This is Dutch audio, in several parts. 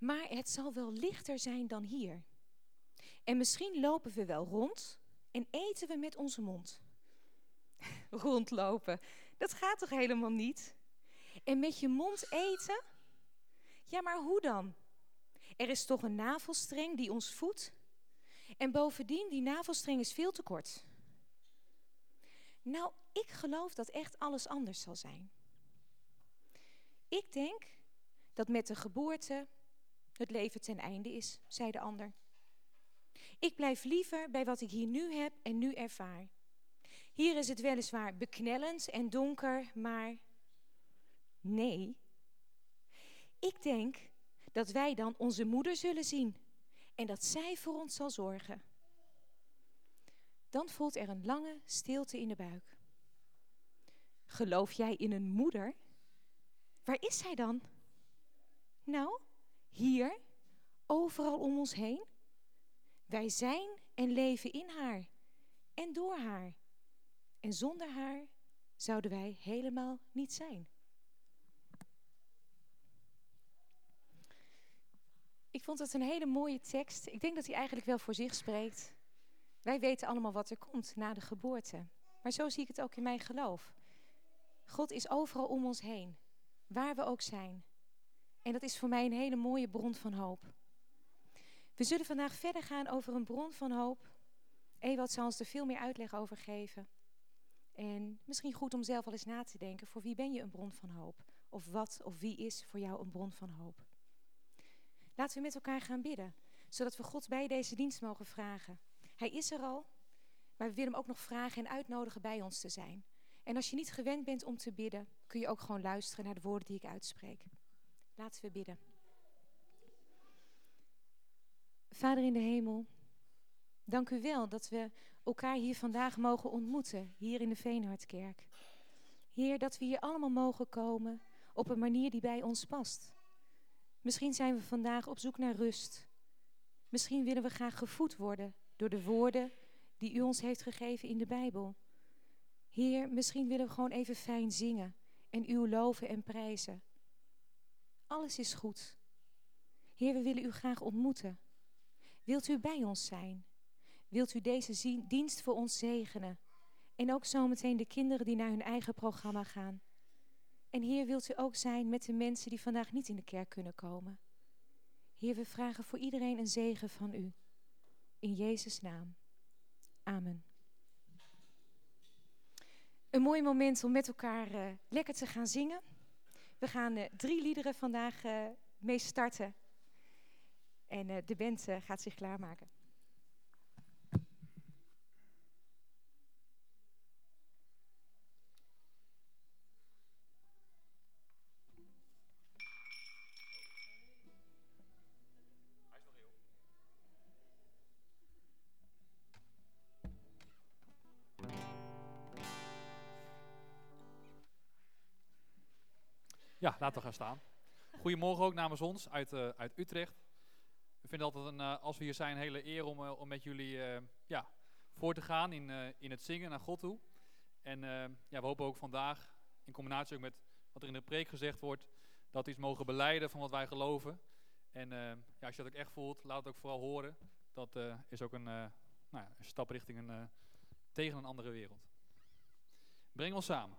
Maar het zal wel lichter zijn dan hier. En misschien lopen we wel rond en eten we met onze mond. Rondlopen, dat gaat toch helemaal niet? En met je mond eten? Ja, maar hoe dan? Er is toch een navelstreng die ons voedt? En bovendien, die navelstreng is veel te kort. Nou, ik geloof dat echt alles anders zal zijn. Ik denk dat met de geboorte het leven ten einde is, zei de ander. Ik blijf liever bij wat ik hier nu heb en nu ervaar. Hier is het weliswaar beknellend en donker, maar nee. Ik denk dat wij dan onze moeder zullen zien en dat zij voor ons zal zorgen. Dan voelt er een lange stilte in de buik. Geloof jij in een moeder? Waar is zij dan? Nou, hier, overal om ons heen. Wij zijn en leven in haar en door haar. En zonder haar zouden wij helemaal niet zijn. Ik vond het een hele mooie tekst. Ik denk dat hij eigenlijk wel voor zich spreekt. Wij weten allemaal wat er komt na de geboorte. Maar zo zie ik het ook in mijn geloof. God is overal om ons heen, waar we ook zijn. En dat is voor mij een hele mooie bron van hoop. We zullen vandaag verder gaan over een bron van hoop. Ewald zal ons er veel meer uitleg over geven. En misschien goed om zelf al eens na te denken, voor wie ben je een bron van hoop? Of wat of wie is voor jou een bron van hoop? Laten we met elkaar gaan bidden, zodat we God bij deze dienst mogen vragen. Hij is er al, maar we willen hem ook nog vragen en uitnodigen bij ons te zijn. En als je niet gewend bent om te bidden, kun je ook gewoon luisteren naar de woorden die ik uitspreek. Laten we bidden. Vader in de hemel, dank u wel dat we elkaar hier vandaag mogen ontmoeten, hier in de Veenhardkerk. Heer, dat we hier allemaal mogen komen op een manier die bij ons past. Misschien zijn we vandaag op zoek naar rust. Misschien willen we graag gevoed worden door de woorden die u ons heeft gegeven in de Bijbel. Heer, misschien willen we gewoon even fijn zingen en uw loven en prijzen. Alles is goed. Heer, we willen u graag ontmoeten. Wilt u bij ons zijn? Wilt u deze dienst voor ons zegenen? En ook zometeen de kinderen die naar hun eigen programma gaan. En Heer, wilt u ook zijn met de mensen die vandaag niet in de kerk kunnen komen? Heer, we vragen voor iedereen een zegen van u. In Jezus' naam. Amen. Een mooi moment om met elkaar uh, lekker te gaan zingen. We gaan uh, drie liederen vandaag uh, mee starten. En de band gaat zich klaarmaken. We gaan staan. Goedemorgen ook namens ons uit, uh, uit Utrecht. We vinden altijd, een, uh, als we hier zijn, een hele eer om, uh, om met jullie ja, voor te gaan in, in het zingen naar God toe. En ja, we hopen ook vandaag, in combinatie ook met wat er in de preek gezegd wordt, dat we iets mogen beleiden van wat wij geloven. En ja, als je dat ook echt voelt, laat het ook vooral horen. Dat is ook een, nou ja, een stap richting een, tegen een andere wereld. Breng ons samen.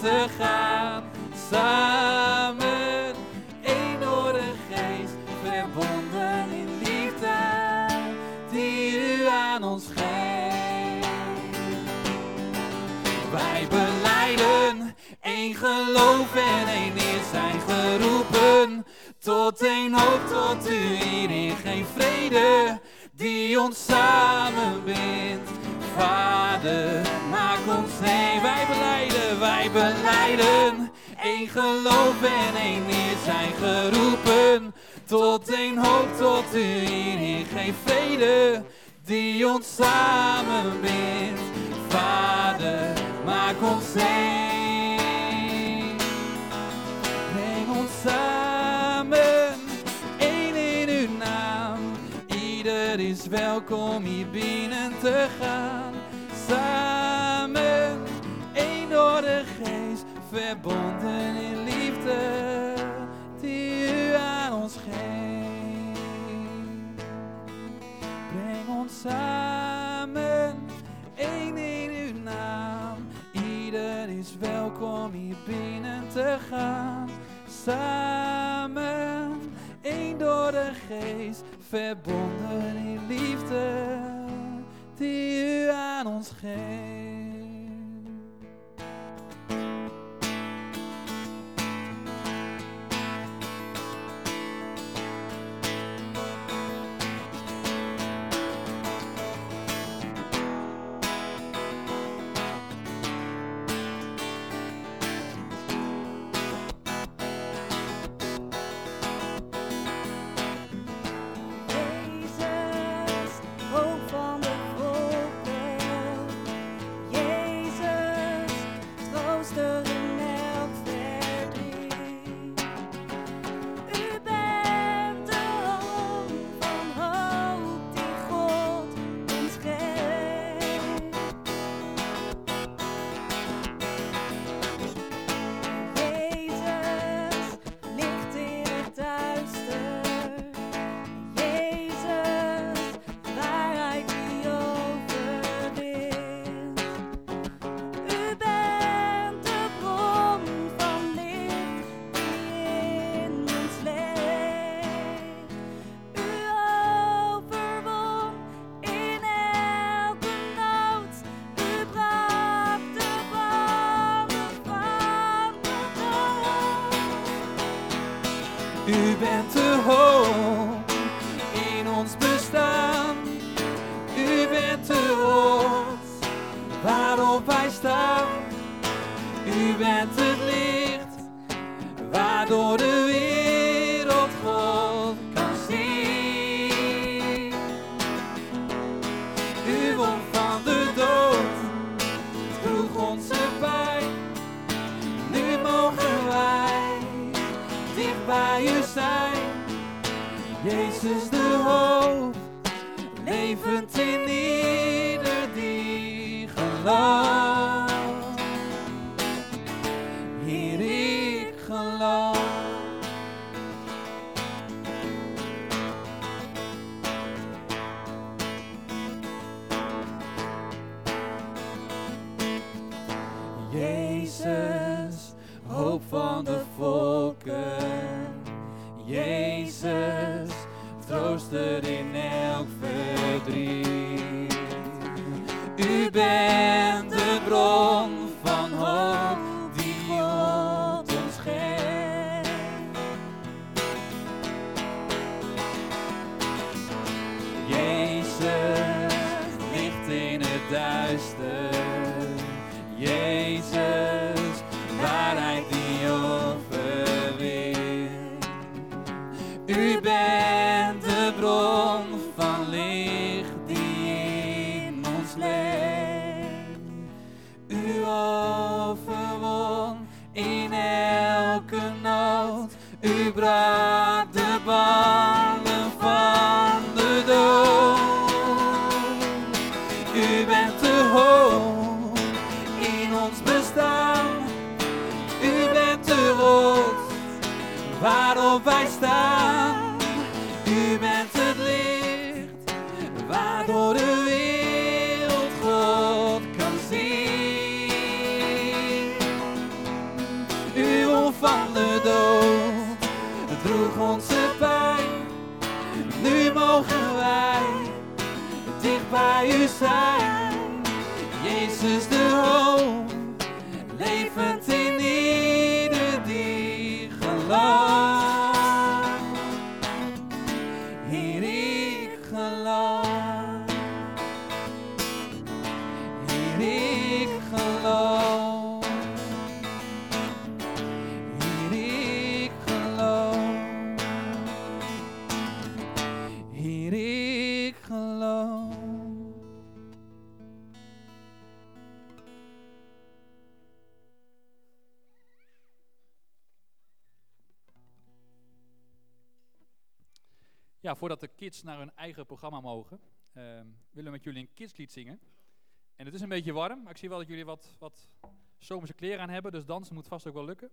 te gaan. Samen, één geest, verbonden in liefde, die u aan ons geeft. Wij beleiden één geloof en één is zijn geroepen. Tot één hoop, tot u hierin geen vrede, die ons samenbindt. Vader, maak ons heen, wij beleiden, wij beleiden. Eén geloof en één is zijn geroepen. Tot één hoop, tot u geen vrede, die ons samenbindt. Vader, maak ons heen. Breng ons samen, welkom hier binnen te gaan. Samen, één door de geest, verbonden in liefde, die u aan ons geeft. Breng ons samen, één in uw naam. Ieder is welkom hier binnen te gaan. Samen, één door de geest, verbonden in liefde, die u aan ons geeft. U bent de bron. lá está Voordat de kids naar hun eigen programma mogen, ehm, willen we met jullie een kidslied zingen. En het is een beetje warm, maar ik zie wel dat jullie wat, wat zomerse kleren aan hebben, dus dansen moet vast ook wel lukken.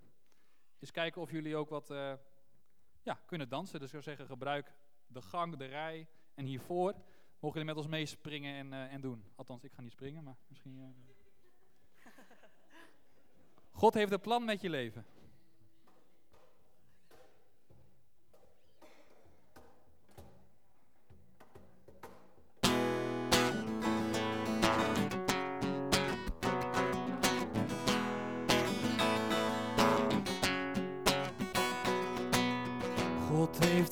Eens kijken of jullie ook wat eh, ja, kunnen dansen. Dus ik zou zeggen, gebruik de gang, de rij en hiervoor. Mogen jullie met ons meespringen en, eh, en doen. Althans, ik ga niet springen, maar misschien... eh. God heeft een plan met je leven.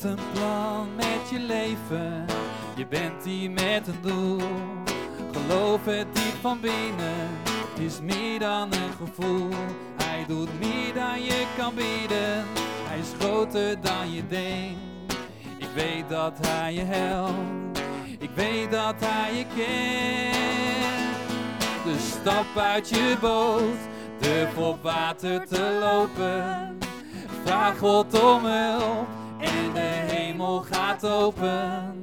Een plan met je leven. Je bent hier met een doel. Geloof het diep van binnen. Het is meer dan een gevoel. Hij doet meer dan je kan bieden. Hij is groter dan je denkt. Ik weet dat hij je helpt. Ik weet dat hij je kent. Dus stap uit je boot. Durf op water te lopen. Vraag God om hulp hemel gaat open.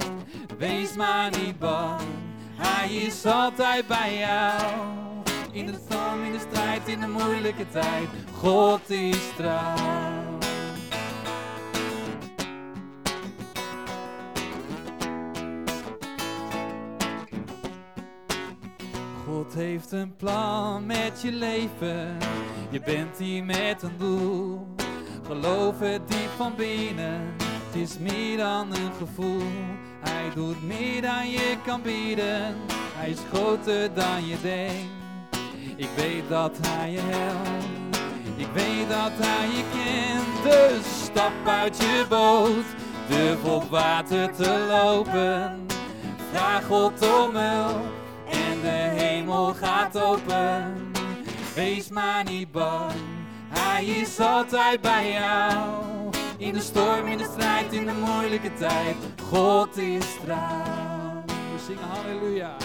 Wees maar niet bang, Hij is altijd bij jou. In de storm, in de strijd, in de moeilijke tijd, God is trouw. God heeft een plan met je leven. Je bent hier met een doel. Geloof het diep van binnen. Het is meer dan een gevoel. Hij doet meer dan je kan bieden. Hij is groter dan je denkt. Ik weet dat hij je helpt. Ik weet dat hij je kent. Dus stap uit je boot. Durf op water te lopen. Vraag God om hulp. En de hemel gaat open. Wees maar niet bang. Hij is altijd bij jou. In de storm, in de strijd, in de moeilijke tijd. God is trouw. We zingen halleluja.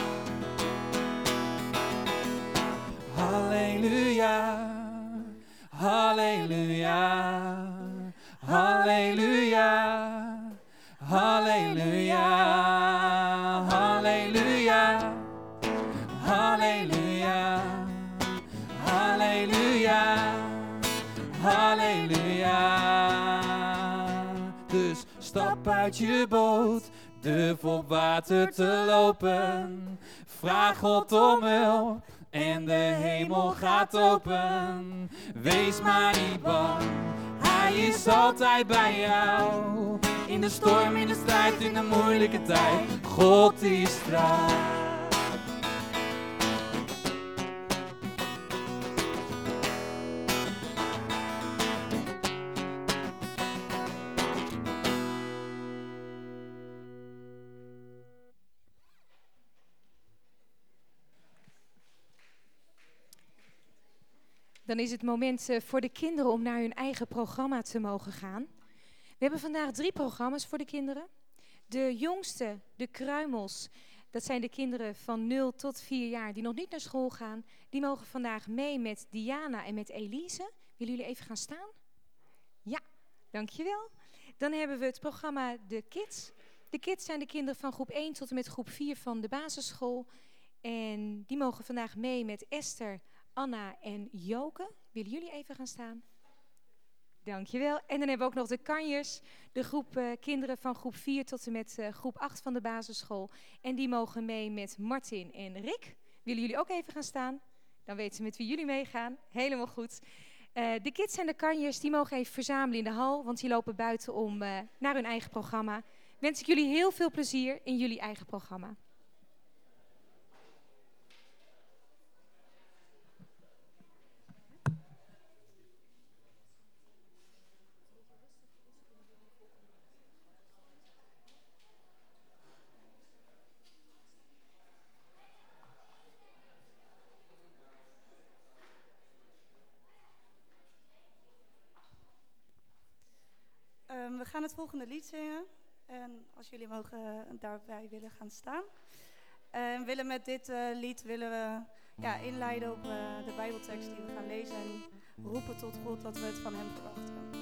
Halleluja. Halleluja. Halleluja. Halleluja. Halleluja. Uit je boot, durf op water te lopen. Vraag God om hulp en de hemel gaat open. Wees maar niet bang, Hij is altijd bij jou. In de storm, in de strijd, in de moeilijke tijd. God is trouw. Dan is het moment eh, voor de kinderen om naar hun eigen programma te mogen gaan. We hebben vandaag drie programma's voor de kinderen. De jongste, de kruimels, dat zijn de kinderen van 0 tot 4 jaar die nog niet naar school gaan. Die mogen vandaag mee met Diana en met Elise. Willen jullie even gaan staan? Dankjewel. Dan hebben we het programma De Kids. De Kids zijn de kinderen van groep 1 tot en met groep 4 van de basisschool. En die mogen vandaag mee met Esther, Anna en Joke. Willen jullie even gaan staan? Dankjewel. En dan hebben we ook nog de kanjers, de groep uh, kinderen van groep 4 tot en met uh, groep 8 van de basisschool. En die mogen mee met Martin en Rick. Willen jullie ook even gaan staan? Dan weten ze met wie jullie meegaan. Helemaal goed. Uh, de kids en de kanjers die mogen even verzamelen in de hal, want die lopen buiten om naar hun eigen programma. Wens ik jullie heel veel plezier in jullie eigen programma. Um, we gaan het volgende lied zingen. En als jullie mogen daarbij willen gaan staan. En willen met dit uh, lied willen we ja, inleiden op uh, de Bijbeltekst die we gaan lezen. En roepen tot God dat we het van Hem verwachten.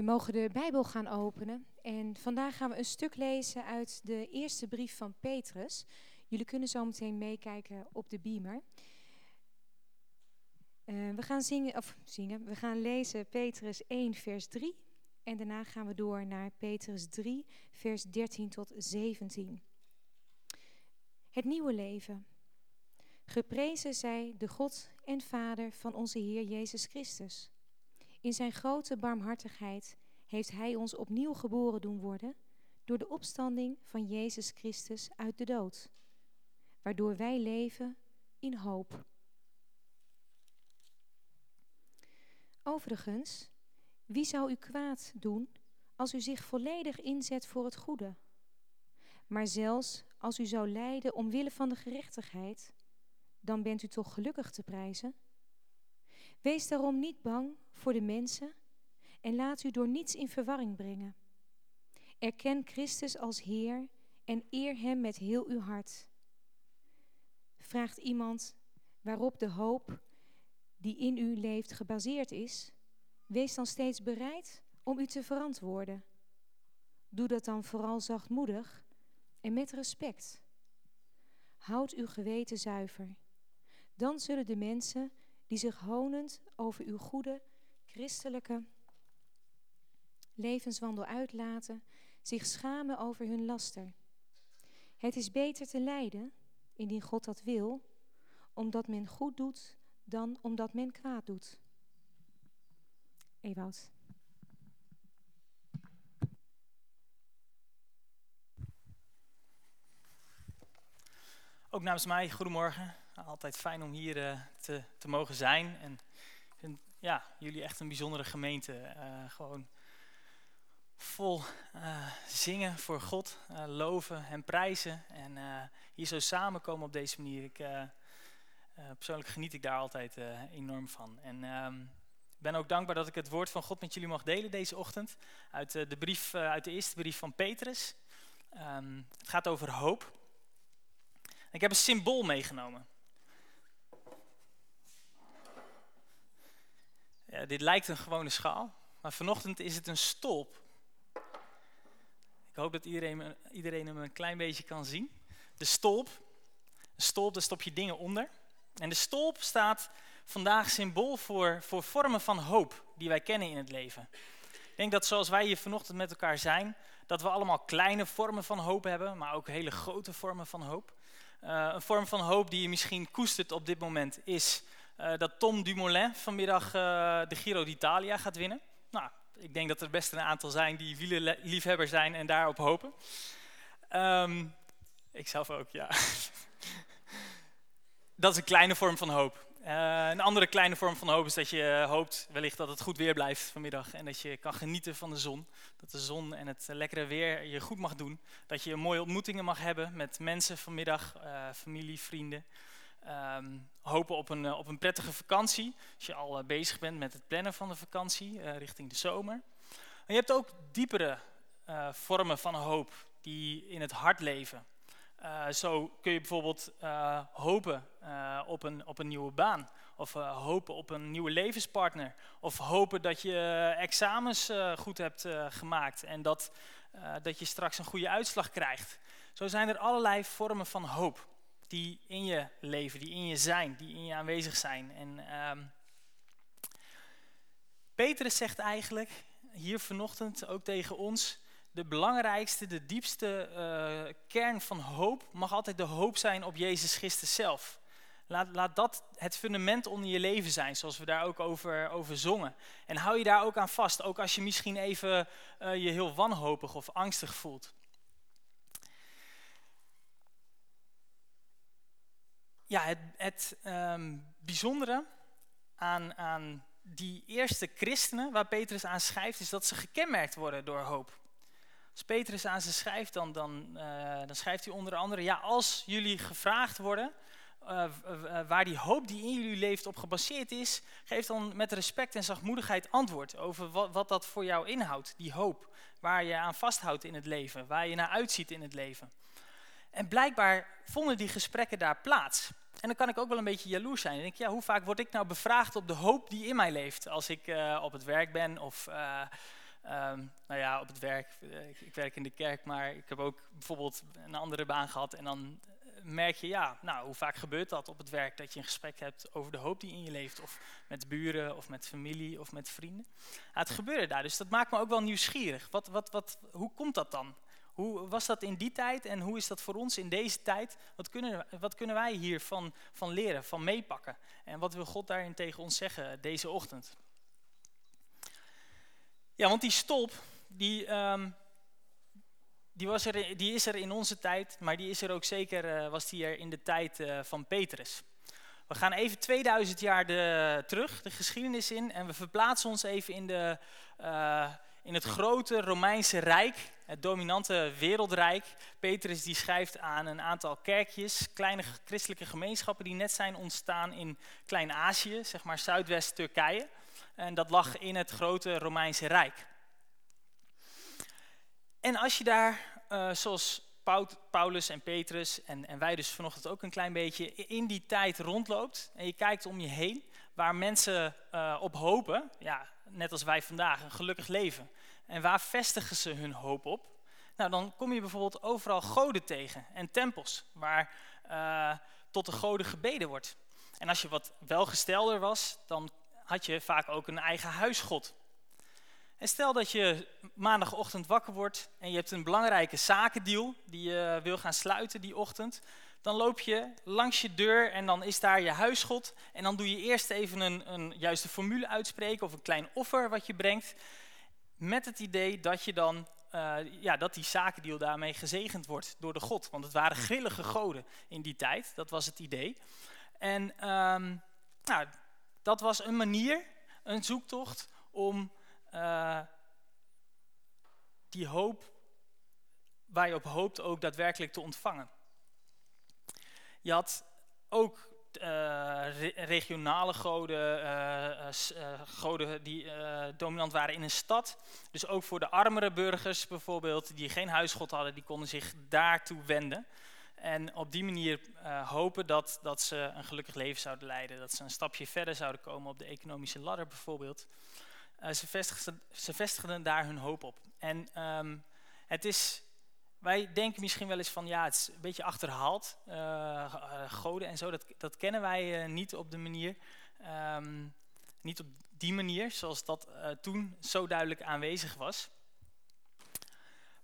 We mogen de Bijbel gaan openen en vandaag gaan we een stuk lezen uit de eerste brief van Petrus. Jullie kunnen zo meteen meekijken op de beamer. Uh, we gaan zingen, of zingen, we gaan lezen Petrus 1 vers 3 en daarna gaan we door naar Petrus 3 vers 13 tot 17. Het nieuwe leven. Geprezen zij de God en Vader van onze Heer Jezus Christus. In zijn grote barmhartigheid heeft Hij ons opnieuw geboren doen worden door de opstanding van Jezus Christus uit de dood, waardoor wij leven in hoop. Overigens, wie zou u kwaad doen als u zich volledig inzet voor het goede? Maar zelfs als u zou lijden omwille van de gerechtigheid, dan bent u toch gelukkig te prijzen? Wees daarom niet bang voor de mensen en laat u door niets in verwarring brengen. Erken Christus als Heer en eer Hem met heel uw hart. Vraagt iemand waarop de hoop die in u leeft gebaseerd is, wees dan steeds bereid om u te verantwoorden. Doe dat dan vooral zachtmoedig en met respect. Houd uw geweten zuiver. Dan zullen de mensen die zich honend over uw goede christelijke levenswandel uitlaten, zich schamen over hun laster. Het is beter te lijden, indien God dat wil, omdat men goed doet dan omdat men kwaad doet. Ewout. Ook namens mij, goedemorgen. Altijd fijn om hier uh, te, te mogen zijn. En vind, ja, jullie echt een bijzondere gemeente. Uh, gewoon vol uh, zingen voor God, loven en prijzen. En hier zo samenkomen op deze manier. Ik, persoonlijk geniet ik daar altijd enorm van. En um, ben ook dankbaar dat ik het woord van God met jullie mag delen deze ochtend. Uit de brief, uit de eerste brief van Petrus. Um, het gaat over hoop. Ik heb een symbool meegenomen. Ja, dit lijkt een gewone schaal, maar vanochtend is het een stolp. Ik hoop dat iedereen, hem een klein beetje kan zien. De stolp, de stolp, daar stop je dingen onder. En de stolp staat vandaag symbool voor, voor vormen van hoop die wij kennen in het leven. Ik denk dat zoals wij hier vanochtend met elkaar zijn, dat we allemaal kleine vormen van hoop hebben, maar ook hele grote vormen van hoop. Uh, een vorm van hoop die je misschien koestert op dit moment is uh, dat Tom Dumoulin vanmiddag uh, de Giro d'Italia gaat winnen. Nou, ik denk dat er best een aantal zijn die wielerliefhebber zijn en daarop hopen. Um, ik zelf ook, ja. dat is een kleine vorm van hoop. Uh, een andere kleine vorm van hoop is dat je hoopt wellicht dat het goed weer blijft vanmiddag. En dat je kan genieten van de zon. Dat de zon en het lekkere weer je goed mag doen. Dat je mooie ontmoetingen mag hebben met mensen vanmiddag, familie, vrienden. Um, hopen op een, op een prettige vakantie. Als je al uh, bezig bent met het plannen van de vakantie richting de zomer. Je hebt ook diepere vormen van hoop die in het hart leven. Zo kun je bijvoorbeeld hopen op, een, op een nieuwe baan. Of hopen op een nieuwe levenspartner. Of hopen dat je examens goed hebt gemaakt en dat, dat je straks een goede uitslag krijgt. Zo zijn er allerlei vormen van hoop die in je leven, die in je zijn, die in je aanwezig zijn. En ehm, Petrus zegt eigenlijk hier vanochtend ook tegen ons de belangrijkste, de diepste uh, kern van hoop mag altijd de hoop zijn op Jezus Christus zelf. Laat, laat dat het fundament onder je leven zijn, zoals we daar ook over, over zongen. En hou je daar ook aan vast, ook als je misschien even uh, je heel wanhopig of angstig voelt. Ja, het, het um, bijzondere aan, aan die eerste christenen waar Petrus aan schrijft, is dat ze gekenmerkt worden door hoop. Als Petrus aan ze schrijft, dan, dan, uh, dan schrijft hij onder andere, ja, als jullie gevraagd worden uh, uh, waar die hoop die in jullie leeft op gebaseerd is, geef dan met respect en zachtmoedigheid antwoord over wat, wat dat voor jou inhoudt, die hoop, waar je aan vasthoudt in het leven, waar je naar uitziet in het leven. En blijkbaar vonden die gesprekken daar plaats. En dan kan ik ook wel een beetje jaloers zijn. En denk, ja, hoe vaak word ik nou bevraagd op de hoop die in mij leeft als ik op het werk ben of Ehm, nou ja, op het werk, eh, ik, ik, werk in de kerk, maar ik heb ook bijvoorbeeld een andere baan gehad. En dan eh, merk je, ja, nou, hoe vaak gebeurt dat op het werk? Dat je een gesprek hebt over de hoop die in je leeft. Of met buren, of met familie, of met vrienden. het gebeurde daar, dus dat maakt me ook wel nieuwsgierig. Wat, wat, wat, hoe komt dat dan? Hoe was dat in die tijd en hoe is dat voor ons in deze tijd? Wat kunnen, wat kunnen wij hiervan van leren, van meepakken? En wat wil God daarin tegen ons zeggen deze ochtend? Ja, want die stolp, die, um, die, was er, die is er in onze tijd, maar die is er ook zeker, uh, was die er in de tijd uh, van Petrus. We gaan even 2000 jaar terug, de geschiedenis in, en we verplaatsen ons even in, de, uh, in het grote Romeinse Rijk, het dominante wereldrijk. Petrus die schrijft aan een aantal kerkjes, kleine christelijke gemeenschappen die net zijn ontstaan in Klein-Azië, zeg maar Zuidwest-Turkije. En dat lag in het grote Romeinse Rijk. En als je daar, uh, zoals Paulus en Petrus en, en wij dus vanochtend ook een klein beetje, in die tijd rondloopt en je kijkt om je heen, waar mensen uh, op hopen, ja, net als wij vandaag, een gelukkig leven. En waar vestigen ze hun hoop op? Nou, dan kom je bijvoorbeeld overal goden tegen en tempels, waar uh, tot de goden gebeden wordt. En als je wat welgestelder was, dan had je vaak ook een eigen huisgod. En stel dat je maandagochtend wakker wordt en je hebt een belangrijke zakendeal die je wil gaan sluiten die ochtend. Dan loop je langs je deur en dan is daar je huisgod. En dan doe je eerst even een, een juiste formule uitspreken of een klein offer wat je brengt. Met het idee dat je dan uh, ja, dat die zakendeal daarmee gezegend wordt door de God. Want het waren grillige goden in die tijd, dat was het idee. En um, nou, dat was een manier, een zoektocht om uh, die hoop, waar je op hoopt, ook daadwerkelijk te ontvangen. Je had ook re regionale goden, uh, goden die dominant waren in een stad. Dus ook voor de armere burgers bijvoorbeeld, die geen huisgod hadden, die konden zich daartoe wenden. En op die manier hopen dat, dat ze een gelukkig leven zouden leiden. Dat ze een stapje verder zouden komen op de economische ladder bijvoorbeeld. Ze, vestigden, ze vestigden daar hun hoop op. En um, het is, wij denken misschien wel eens van ja, het is een beetje achterhaald. Uh, goden en zo, dat, dat kennen wij niet op de manier. Um, niet op die manier, zoals dat toen zo duidelijk aanwezig was.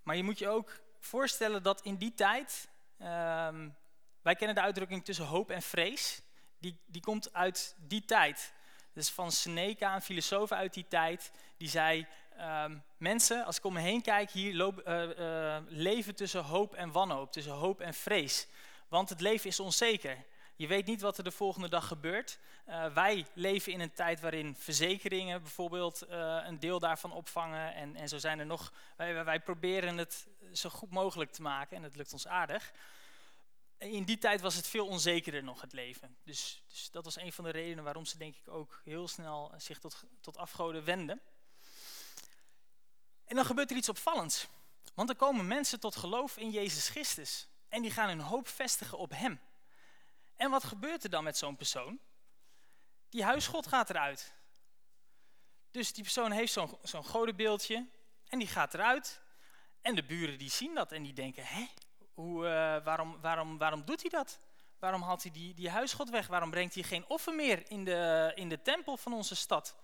Maar je moet je ook voorstellen dat in die tijd Um, wij kennen de uitdrukking tussen hoop en vrees. Die, die komt uit die tijd. Dus van Seneca, een filosoof uit die tijd, die zei... Um, mensen, als ik om me heen kijk, hier loop, uh, uh, leven tussen hoop en wanhoop, tussen hoop en vrees. Want het leven is onzeker. Je weet niet wat er de volgende dag gebeurt. Uh, wij leven in een tijd waarin verzekeringen bijvoorbeeld een deel daarvan opvangen. En, en zo zijn er nog. Wij, wij proberen het zo goed mogelijk te maken en het lukt ons aardig. In die tijd was het veel onzekerder nog, het leven. Dus, dus dat was een van de redenen waarom ze denk ik ook heel snel zich tot, tot afgoden wenden. En dan gebeurt er iets opvallends. Want er komen mensen tot geloof in Jezus Christus. En die gaan hun hoop vestigen op Hem. En wat gebeurt er dan met zo'n persoon? Die huisgod gaat eruit. Dus die persoon heeft zo'n zo'n godenbeeldje en die gaat eruit. En de buren die zien dat en die denken, hè, hoe, uh, waarom, waarom, waarom doet hij dat? Waarom haalt hij die, die huisgod weg? Waarom brengt hij geen offer meer in de, in de tempel van onze stad?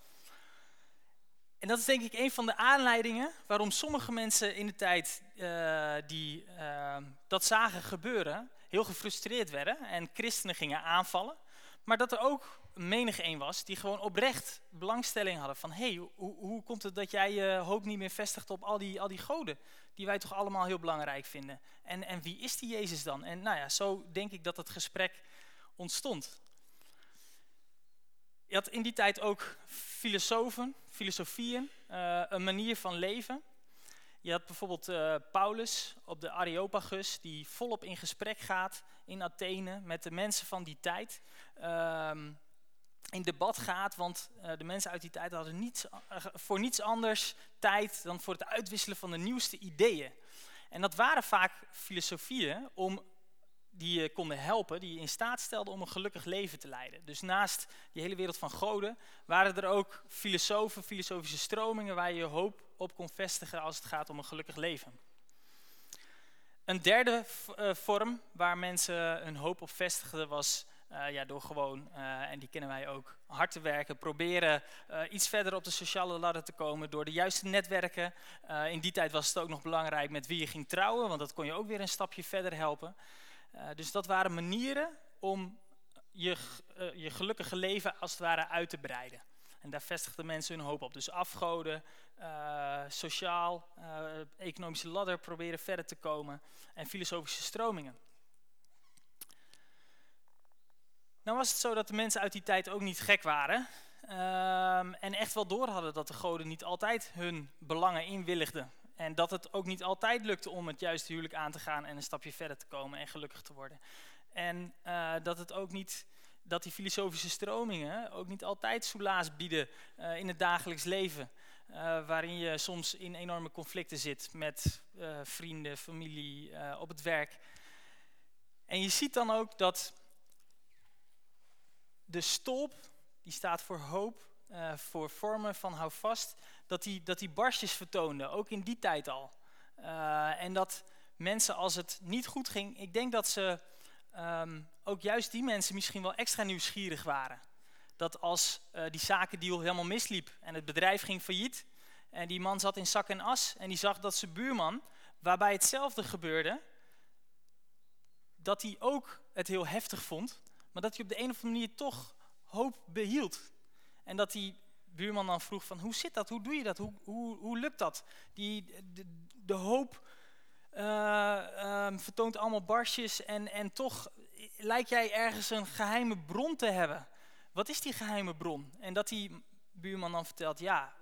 En dat is denk ik een van de aanleidingen waarom sommige mensen in de tijd uh, die uh, dat zagen gebeuren, heel gefrustreerd werden en christenen gingen aanvallen. Maar dat er ook menig een was die gewoon oprecht belangstelling hadden van... hé, hey, hoe, hoe komt het dat jij je hoop niet meer vestigt op al die, al die goden... die wij toch allemaal heel belangrijk vinden? En, en wie is die Jezus dan? En nou ja, zo denk ik dat het gesprek ontstond. Je had in die tijd ook filosofen, filosofieën, uh, een manier van leven... Je had bijvoorbeeld uh, Paulus op de Areopagus, die volop in gesprek gaat in Athene met de mensen van die tijd. Um, in debat gaat, want uh, de mensen uit die tijd hadden niets, voor niets anders tijd dan voor het uitwisselen van de nieuwste ideeën. En dat waren vaak filosofieën om, die je konden helpen, die je in staat stelden om een gelukkig leven te leiden. Dus naast die hele wereld van goden waren er ook filosofen, filosofische stromingen waar je je hoop op kon vestigen als het gaat om een gelukkig leven. Een derde uh, vorm waar mensen hun hoop op vestigden was uh, ja, door gewoon, en die kennen wij ook, hard te werken. Proberen iets verder op de sociale ladder te komen door de juiste netwerken. in die tijd was het ook nog belangrijk met wie je ging trouwen, want dat kon je ook weer een stapje verder helpen. Dus dat waren manieren om je, je gelukkige leven als het ware uit te breiden. En daar vestigden mensen hun hoop op. Dus afgoden, uh, sociaal, economische ladder proberen verder te komen en filosofische stromingen. Nou was het zo dat de mensen uit die tijd ook niet gek waren um, en echt wel door hadden dat de goden niet altijd hun belangen inwilligden. En dat het ook niet altijd lukte om het juiste huwelijk aan te gaan en een stapje verder te komen en gelukkig te worden. En uh, dat het ook niet dat die filosofische stromingen ook niet altijd soelaas bieden uh, in het dagelijks leven. Uh, waarin je soms in enorme conflicten zit met vrienden, familie, op het werk. En je ziet dan ook dat de stolp, die staat voor hoop, voor vormen van hou vast, dat die, dat die barstjes vertoonde, ook in die tijd al. en dat mensen als het niet goed ging, ik denk dat ze um, ook juist die mensen misschien wel extra nieuwsgierig waren. Dat als uh, die zakendeal helemaal misliep en het bedrijf ging failliet en die man zat in zak en as en die zag dat zijn buurman, waarbij hetzelfde gebeurde, dat hij ook het heel heftig vond, maar dat hij op de een of andere manier toch hoop behield. En dat die buurman dan vroeg van, hoe zit dat, hoe doe je dat, hoe, hoe, hoe lukt dat? Die, de, hoop uh, um, vertoont allemaal barsjes en, en toch lijkt jij ergens een geheime bron te hebben. Wat is die geheime bron? En dat die buurman dan vertelt, ja,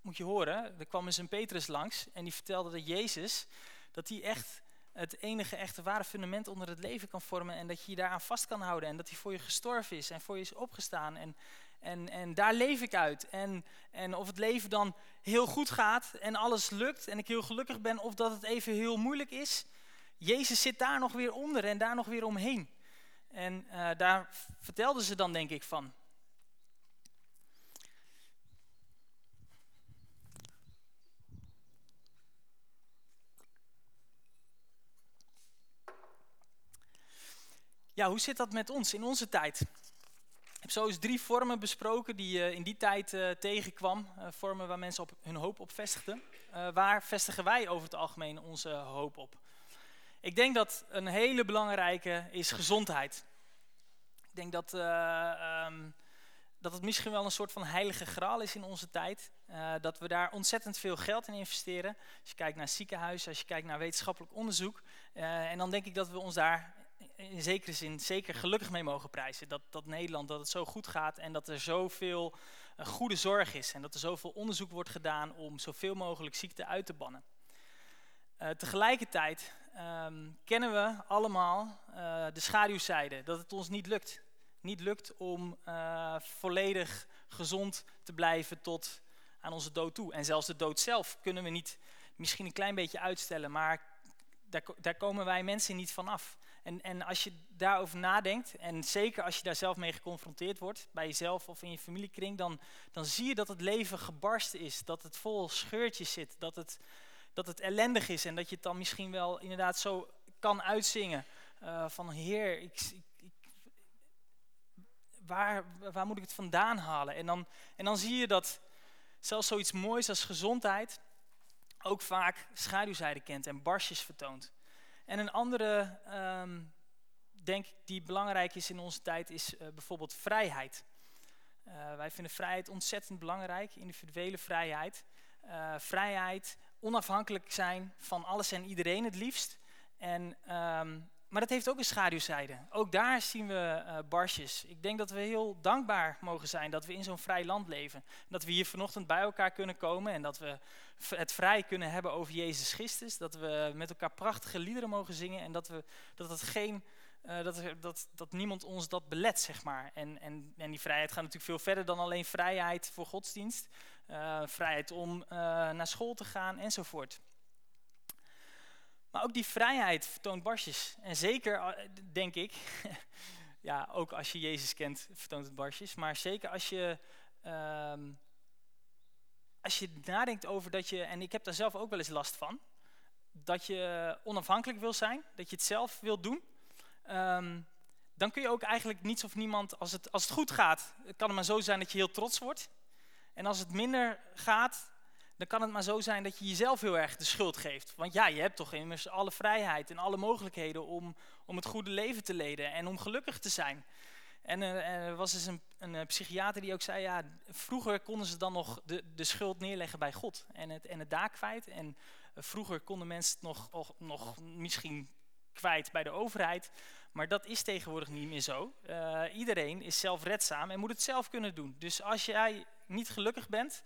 moet je horen, er kwam eens een Petrus langs en die vertelde dat Jezus, dat hij echt het enige echte ware fundament onder het leven kan vormen en dat je je daaraan vast kan houden en dat hij voor je gestorven is en voor je is opgestaan en, en, en daar leef ik uit. En, en of het leven dan heel goed gaat en alles lukt en ik heel gelukkig ben of dat het even heel moeilijk is, Jezus zit daar nog weer onder en daar nog weer omheen. En uh, daar vertelden ze dan denk ik van. Ja, hoe zit dat met ons in onze tijd? Heb zo eens drie vormen besproken die je uh, in die tijd uh, tegenkwam. Uh, vormen waar mensen op hun hoop op vestigden. waar vestigen wij over het algemeen onze hoop op? Ik denk dat een hele belangrijke is gezondheid. Ik denk dat, um, dat het misschien wel een soort van heilige graal is in onze tijd. Dat we daar ontzettend veel geld in investeren. Als je kijkt naar ziekenhuizen, als je kijkt naar wetenschappelijk onderzoek. En dan denk ik dat we ons daar in zekere zin zeker gelukkig mee mogen prijzen. Dat, dat Nederland, dat het zo goed gaat en dat er zoveel goede zorg is. En dat er zoveel onderzoek wordt gedaan om zoveel mogelijk ziekte uit te bannen. tegelijkertijd um, kennen we allemaal uh, de schaduwzijde, dat het ons niet lukt. Niet lukt om volledig gezond te blijven tot aan onze dood toe. En zelfs de dood zelf kunnen we niet misschien een klein beetje uitstellen, maar daar, daar komen wij mensen niet van af. En, en als je daarover nadenkt, en zeker als je daar zelf mee geconfronteerd wordt, bij jezelf of in je familiekring, dan, dan zie je dat het leven gebarsten is, dat het vol scheurtjes zit, dat het dat het ellendig is en dat je het dan misschien wel inderdaad zo kan uitzingen. Uh, van Heer, ik, ik, waar, waar moet ik het vandaan halen? En dan, en dan zie je dat zelfs zoiets moois als gezondheid ook vaak schaduwzijde kent en barsjes vertoont. En een andere, um, denk ik, die belangrijk is in onze tijd, is uh, bijvoorbeeld vrijheid. Uh, wij vinden vrijheid ontzettend belangrijk, individuele vrijheid. Uh, vrijheid onafhankelijk zijn van alles en iedereen het liefst. En, um, maar dat heeft ook een schaduwzijde. Ook daar zien we uh, barsjes. Ik denk dat we heel dankbaar mogen zijn dat we in zo'n vrij land leven. Dat we hier vanochtend bij elkaar kunnen komen en dat we het vrij kunnen hebben over Jezus Christus. Dat we met elkaar prachtige liederen mogen zingen en dat, we, dat, geen, uh, dat, dat, dat niemand ons dat belet, zeg maar. En, en, en die vrijheid gaat natuurlijk veel verder dan alleen vrijheid voor godsdienst uh, vrijheid om naar school te gaan enzovoort. Maar ook die vrijheid vertoont barsjes. En zeker, eh, denk ik, ja, ook als je Jezus kent, vertoont het barsjes. Maar zeker als je, um, als je nadenkt over dat je, en ik heb daar zelf ook wel eens last van, dat je onafhankelijk wil zijn, dat je het zelf wil doen, ehm, dan kun je ook eigenlijk niets of niemand, als het, als het goed gaat, kan het maar zo zijn dat je heel trots wordt. En als het minder gaat, dan kan het maar zo zijn dat je jezelf heel erg de schuld geeft. Want ja, je hebt toch immers alle vrijheid en alle mogelijkheden om, om het goede leven te leiden en om gelukkig te zijn. En er was dus een, een, eh, psychiater die ook zei, ja, vroeger konden ze dan nog de, de schuld neerleggen bij God en het, en het daar kwijt. En eh, vroeger konden mensen het nog, nog misschien kwijt bij de overheid. Maar dat is tegenwoordig niet meer zo. Uh, iedereen is zelfredzaam en moet het zelf kunnen doen. Dus als jij niet gelukkig bent,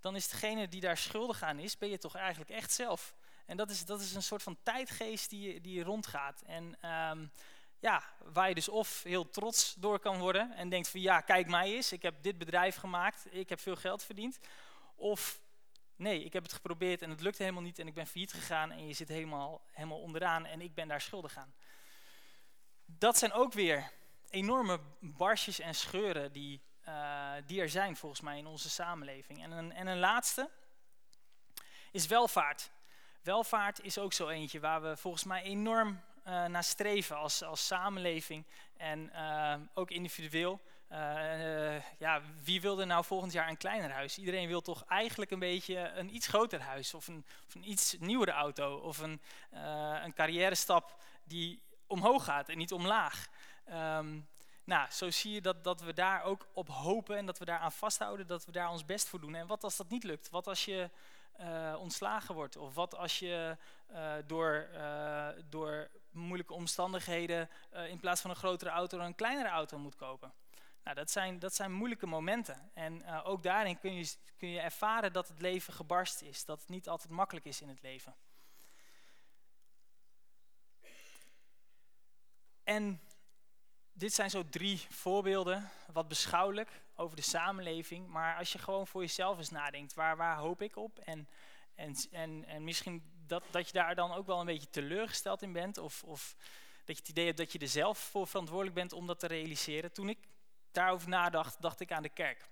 dan is degene die daar schuldig aan is, ben je toch eigenlijk echt zelf. En dat is, dat is een soort van tijdgeest die, die rondgaat. En um, ja, waar je dus of heel trots door kan worden en denkt van ja, kijk mij eens, ik heb dit bedrijf gemaakt, ik heb veel geld verdiend. Of nee, ik heb het geprobeerd en het lukte helemaal niet en ik ben failliet gegaan en je zit helemaal, helemaal onderaan en ik ben daar schuldig aan. Dat zijn ook weer enorme barsjes en scheuren die, uh, die er zijn volgens mij in onze samenleving. En een, en een laatste is welvaart. Welvaart is ook zo eentje waar we volgens mij enorm uh, naar streven als, als samenleving en uh, ook individueel. Ja, wie wil er nou volgend jaar een kleiner huis? Iedereen wil toch eigenlijk een beetje een iets groter huis of een, of een iets nieuwere auto of een, een carrière stap die omhoog gaat en niet omlaag. Um, nou, zo zie je dat, dat we daar ook op hopen en dat we daar aan vasthouden, dat we daar ons best voor doen. En wat als dat niet lukt? Wat als je uh, ontslagen wordt? Of wat als je uh, door, uh, door moeilijke omstandigheden in plaats van een grotere auto een kleinere auto moet kopen? Nou, dat zijn, dat zijn moeilijke momenten. En ook daarin kun je, kun je ervaren dat het leven gebarst is. Dat het niet altijd makkelijk is in het leven. En dit zijn zo drie voorbeelden, wat beschouwelijk over de samenleving. Maar als je gewoon voor jezelf eens nadenkt, waar, waar hoop ik op? En, en, en, en misschien dat, dat je daar dan ook wel een beetje teleurgesteld in bent. Of, of dat je het idee hebt dat je er zelf voor verantwoordelijk bent om dat te realiseren. Toen ik daarover nadacht, dacht ik aan de kerk.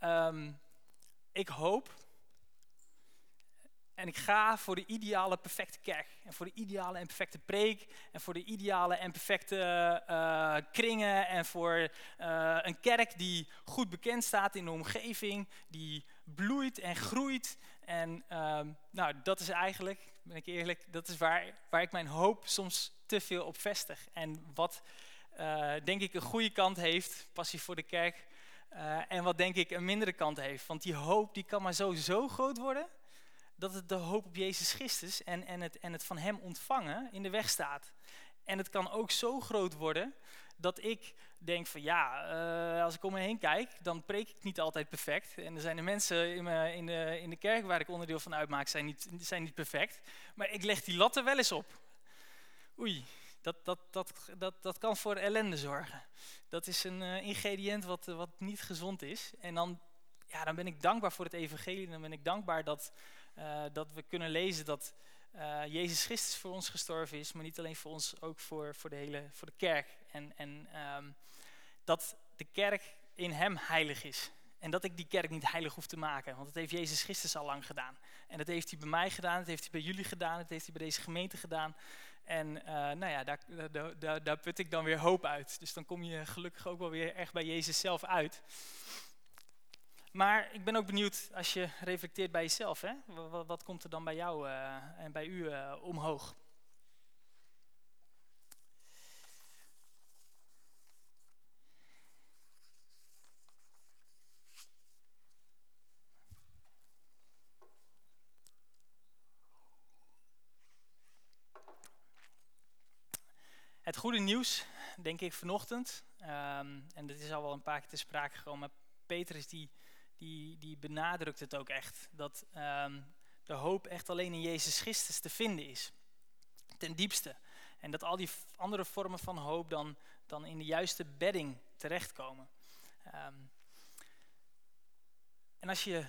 Um, ik hoop en ik ga voor de ideale, perfecte kerk. En voor de ideale en perfecte preek. En voor de ideale en perfecte uh, kringen. En voor uh, een kerk die goed bekend staat in de omgeving. Die bloeit en groeit. En uh, nou, dat is eigenlijk, ben ik eerlijk, dat is waar, waar ik mijn hoop soms te veel op vestig. En wat uh, denk ik een goede kant heeft, passie voor de kerk. en wat denk ik een mindere kant heeft. Want die hoop die kan maar zo, zo groot worden dat het de hoop op Jezus Christus en, en, het, en het van Hem ontvangen in de weg staat. En het kan ook zo groot worden dat ik denk van ja, uh, als ik om me heen kijk, dan preek ik niet altijd perfect. En er zijn de mensen in, me, in, de, in de kerk waar ik onderdeel van uitmaak, zijn niet, zijn niet perfect. Maar ik leg die latten wel eens op. Oei, dat, dat, dat, dat, dat kan voor ellende zorgen. Dat is een uh, ingrediënt wat, wat niet gezond is. En dan, ja, dan ben ik dankbaar voor het evangelie. Dan ben ik dankbaar dat, uh, dat we kunnen lezen dat uh, Jezus Christus voor ons gestorven is, maar niet alleen voor ons, ook voor, voor, de, hele, voor de kerk. En, en um, dat de kerk in hem heilig is. En dat ik die kerk niet heilig hoef te maken, want dat heeft Jezus Christus al lang gedaan. En dat heeft hij bij mij gedaan, dat heeft hij bij jullie gedaan, dat heeft hij bij deze gemeente gedaan. En uh, nou ja, daar, daar, daar, daar put ik dan weer hoop uit. Dus dan kom je gelukkig ook wel weer echt bij Jezus zelf uit. Maar ik ben ook benieuwd als je reflecteert bij jezelf. Hè? Wat, komt er dan bij jou uh, en bij u uh, omhoog? Het goede nieuws, denk ik vanochtend, um, en dit is al wel een paar keer te sprake gekomen, Petrus die die, die benadrukt het ook echt. Dat um, de hoop echt alleen in Jezus Christus te vinden is. Ten diepste. En dat al die andere vormen van hoop dan, dan in de juiste bedding terechtkomen. Um, en als je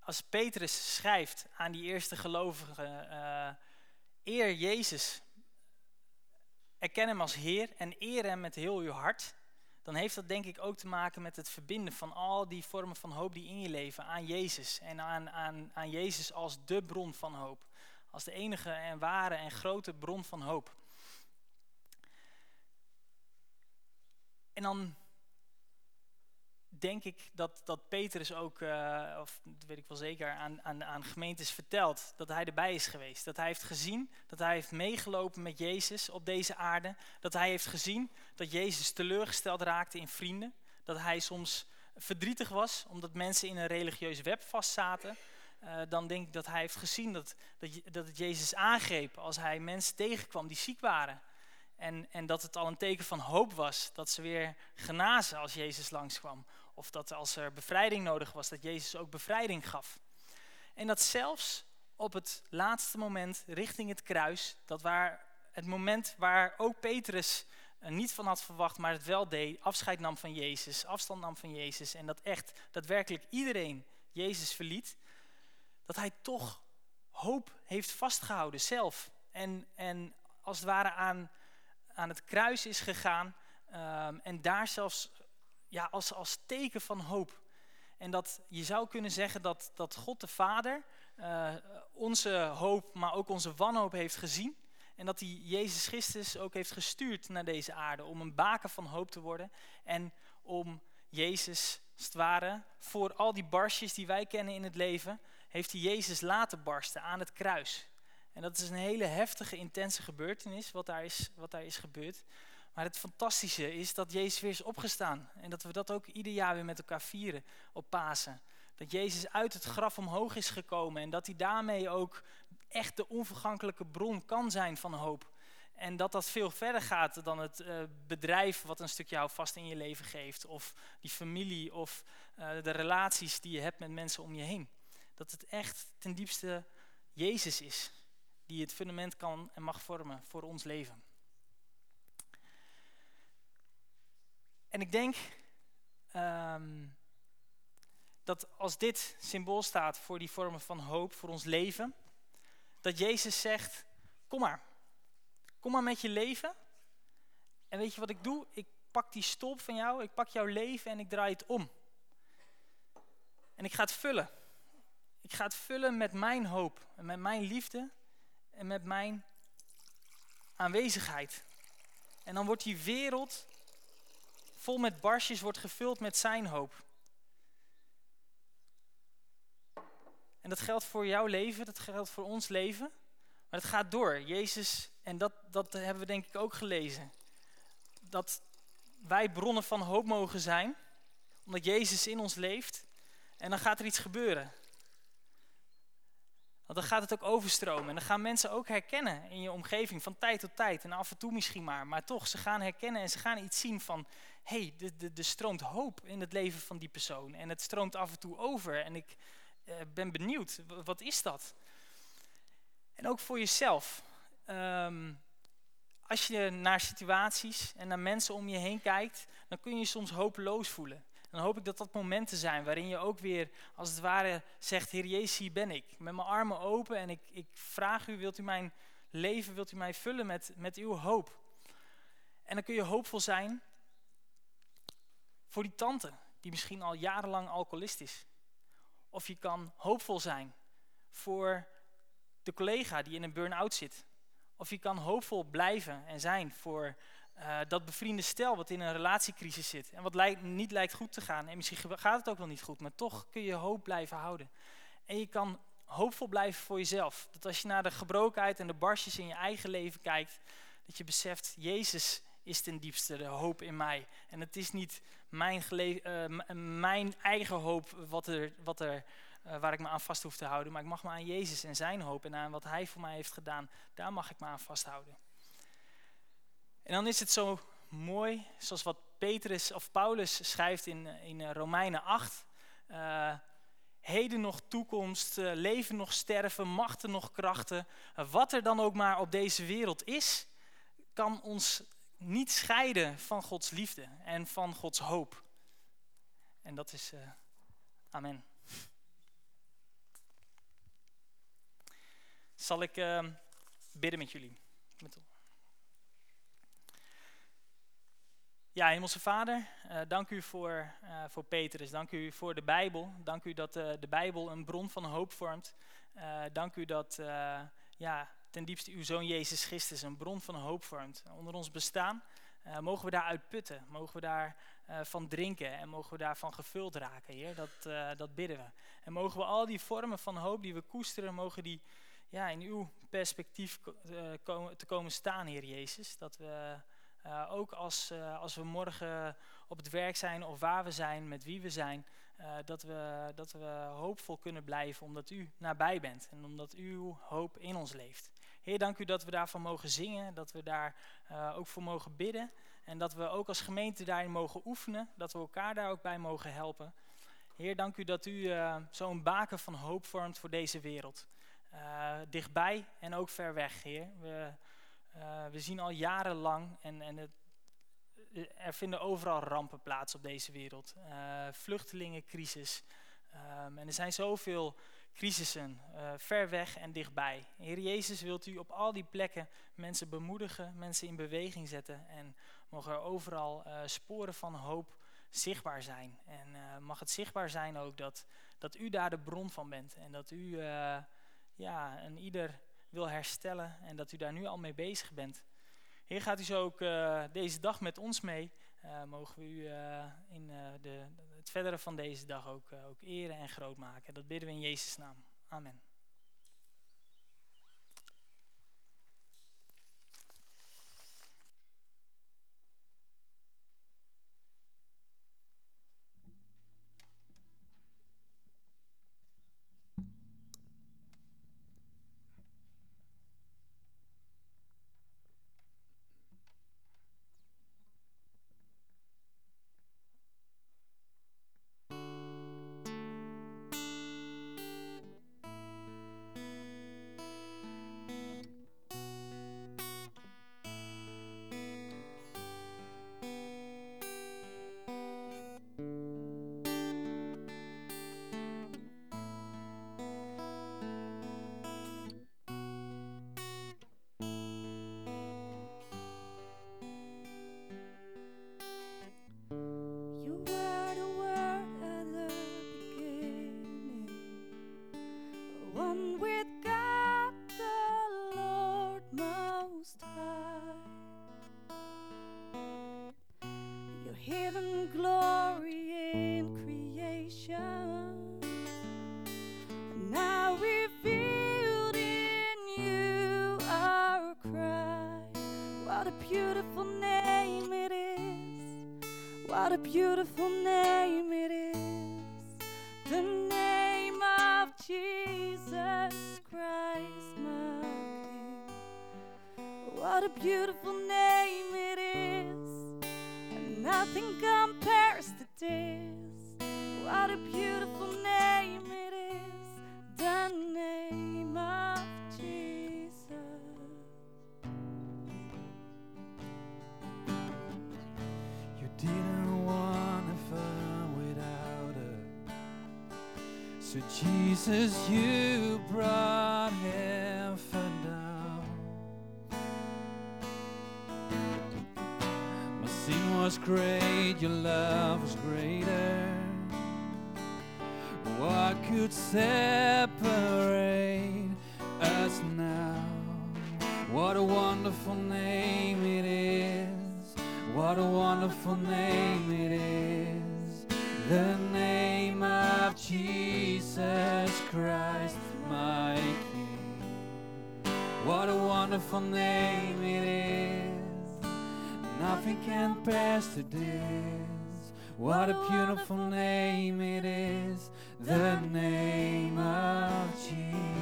als Petrus schrijft aan die eerste gelovigen, uh, eer Jezus, erken hem als Heer en eer hem met heel uw hart, dan heeft dat denk ik ook te maken met het verbinden van al die vormen van hoop die in je leven aan Jezus. En aan, aan, aan Jezus als de bron van hoop. Als de enige en ware en grote bron van hoop. En dan denk ik dat, dat Petrus ook, uh, of dat weet ik wel zeker, aan, aan, aan gemeentes vertelt dat hij erbij is geweest. Dat hij heeft gezien, dat hij heeft meegelopen met Jezus op deze aarde. Dat hij heeft gezien dat Jezus teleurgesteld raakte in vrienden. Dat hij soms verdrietig was omdat mensen in een religieus web vastzaten. Uh, dan denk ik dat hij heeft gezien dat, dat, dat het Jezus aangreep als hij mensen tegenkwam die ziek waren. En, en dat het al een teken van hoop was dat ze weer genazen als Jezus langskwam. Of dat als er bevrijding nodig was, dat Jezus ook bevrijding gaf. En dat zelfs op het laatste moment richting het kruis, dat waar het moment waar ook Petrus niet van had verwacht, maar het wel deed, afscheid nam van Jezus, afstand nam van Jezus en dat echt daadwerkelijk iedereen Jezus verliet, dat hij toch hoop heeft vastgehouden zelf. En, en als het ware aan, aan het kruis is gegaan um, en daar zelfs ja, als, als teken van hoop. En dat je zou kunnen zeggen dat, dat God de Vader uh, onze hoop, maar ook onze wanhoop heeft gezien. En dat hij Jezus Christus ook heeft gestuurd naar deze aarde om een baken van hoop te worden. En om Jezus, als het ware, voor al die barstjes die wij kennen in het leven, heeft hij Jezus laten barsten aan het kruis. En dat is een hele heftige, intense gebeurtenis wat daar is, wat daar is gebeurd. Maar het fantastische is dat Jezus weer is opgestaan. En dat we dat ook ieder jaar weer met elkaar vieren op Pasen. Dat Jezus uit het graf omhoog is gekomen. En dat hij daarmee ook echt de onvergankelijke bron kan zijn van hoop. En dat dat veel verder gaat dan het uh, bedrijf wat een stukje houvast in je leven geeft. Of die familie of uh, de relaties die je hebt met mensen om je heen. Dat het echt ten diepste Jezus is die het fundament kan en mag vormen voor ons leven. En ik denk um, dat als dit symbool staat voor die vormen van hoop voor ons leven, dat Jezus zegt, kom maar, kom maar met je leven. En weet je wat ik doe? Ik pak die stolp van jou, ik pak jouw leven en ik draai het om. En ik ga het vullen. Ik ga het vullen met mijn hoop en met mijn liefde en met mijn aanwezigheid. En dan wordt die wereld vol met barsjes wordt gevuld met zijn hoop. En dat geldt voor jouw leven, dat geldt voor ons leven. Maar het gaat door. Jezus, en dat, dat hebben we denk ik ook gelezen. Dat wij bronnen van hoop mogen zijn, omdat Jezus in ons leeft. En dan gaat er iets gebeuren. Want dan gaat het ook overstromen. En dan gaan mensen ook herkennen in je omgeving van tijd tot tijd. En af en toe misschien maar. Maar toch, ze gaan herkennen en ze gaan iets zien van... Hé, hey, er stroomt hoop in het leven van die persoon. En het stroomt af en toe over. En ik uh, ben benieuwd, wat is dat? En ook voor jezelf. Um, als je naar situaties en naar mensen om je heen kijkt... dan kun je je soms hopeloos voelen dan hoop ik dat dat momenten zijn waarin je ook weer als het ware zegt, Heer Jezus, hier ben ik. Met mijn armen open en ik, ik vraag u, wilt u mijn leven, wilt u mij vullen met, met uw hoop? En dan kun je hoopvol zijn voor die tante, die misschien al jarenlang alcoholist is. Of je kan hoopvol zijn voor de collega die in een burn-out zit. Of je kan hoopvol blijven en zijn voor uh, dat bevriende stel wat in een relatiecrisis zit en wat lijkt, niet lijkt goed te gaan. En misschien gaat het ook wel niet goed, maar toch kun je hoop blijven houden. En je kan hoopvol blijven voor jezelf. Dat als je naar de gebrokenheid en de barstjes in je eigen leven kijkt, dat je beseft, Jezus is ten diepste de hoop in mij. En het is niet mijn, uh, mijn eigen hoop wat er, wat er, uh, waar ik me aan vast hoef te houden, maar ik mag me aan Jezus en zijn hoop en aan wat Hij voor mij heeft gedaan, daar mag ik me aan vasthouden. En dan is het zo mooi, zoals wat Petrus of Paulus schrijft in, in Romeinen 8. Uh, eh, heden nog toekomst, uh, leven nog sterven, machten nog krachten. Wat er dan ook maar op deze wereld is, kan ons niet scheiden van Gods liefde en van Gods hoop. En dat is amen. Zal ik bidden met jullie? Met Ja, Hemelse Vader, uh, dank u voor, uh, voor Petrus. Dank u voor de Bijbel. Dank u dat uh, de Bijbel een bron van hoop vormt. dank u dat ja, ten diepste uw Zoon Jezus Christus een bron van hoop vormt. Onder ons bestaan mogen we daaruit putten. Mogen we daar van drinken en mogen we daarvan gevuld raken, Heer. Dat, dat bidden we. En mogen we al die vormen van hoop die we koesteren, mogen die ja, in uw perspectief komen, te komen staan, Heer Jezus. Dat we uh, ook als, uh, als we morgen op het werk zijn of waar we zijn, met wie we zijn, uh, dat, we, dat we hoopvol kunnen blijven omdat u nabij bent en omdat uw hoop in ons leeft. Heer, dank u dat we daarvan mogen zingen, dat we daar ook voor mogen bidden en dat we ook als gemeente daarin mogen oefenen, dat we elkaar daar ook bij mogen helpen. Heer, dank u dat u zo'n baken van hoop vormt voor deze wereld. dichtbij en ook ver weg, Heer. We, uh, we zien al jarenlang, en, en het, er vinden overal rampen plaats op deze wereld. Uh, vluchtelingencrisis. Um, en er zijn zoveel crisissen, ver weg en dichtbij. Heer Jezus, wilt u op al die plekken mensen bemoedigen, mensen in beweging zetten. En mogen er overal sporen van hoop zichtbaar zijn. En mag het zichtbaar zijn ook dat, dat u daar de bron van bent. En dat u ja, en ieder wil herstellen en dat u daar nu al mee bezig bent. Heer, gaat u zo ook uh, deze dag met ons mee. Uh, mogen we u uh, in de, het verdere van deze dag ook, ook eren en groot maken. Dat bidden we in Jezus' naam. Amen. So Jesus, you brought heaven down. My sin was great, your love was greater. What could separate us now? What a wonderful name it is. What a wonderful name it is. The Jesus Christ, my King. What a wonderful name it is. Nothing can pass to this. What a beautiful name it is. The name of Jesus.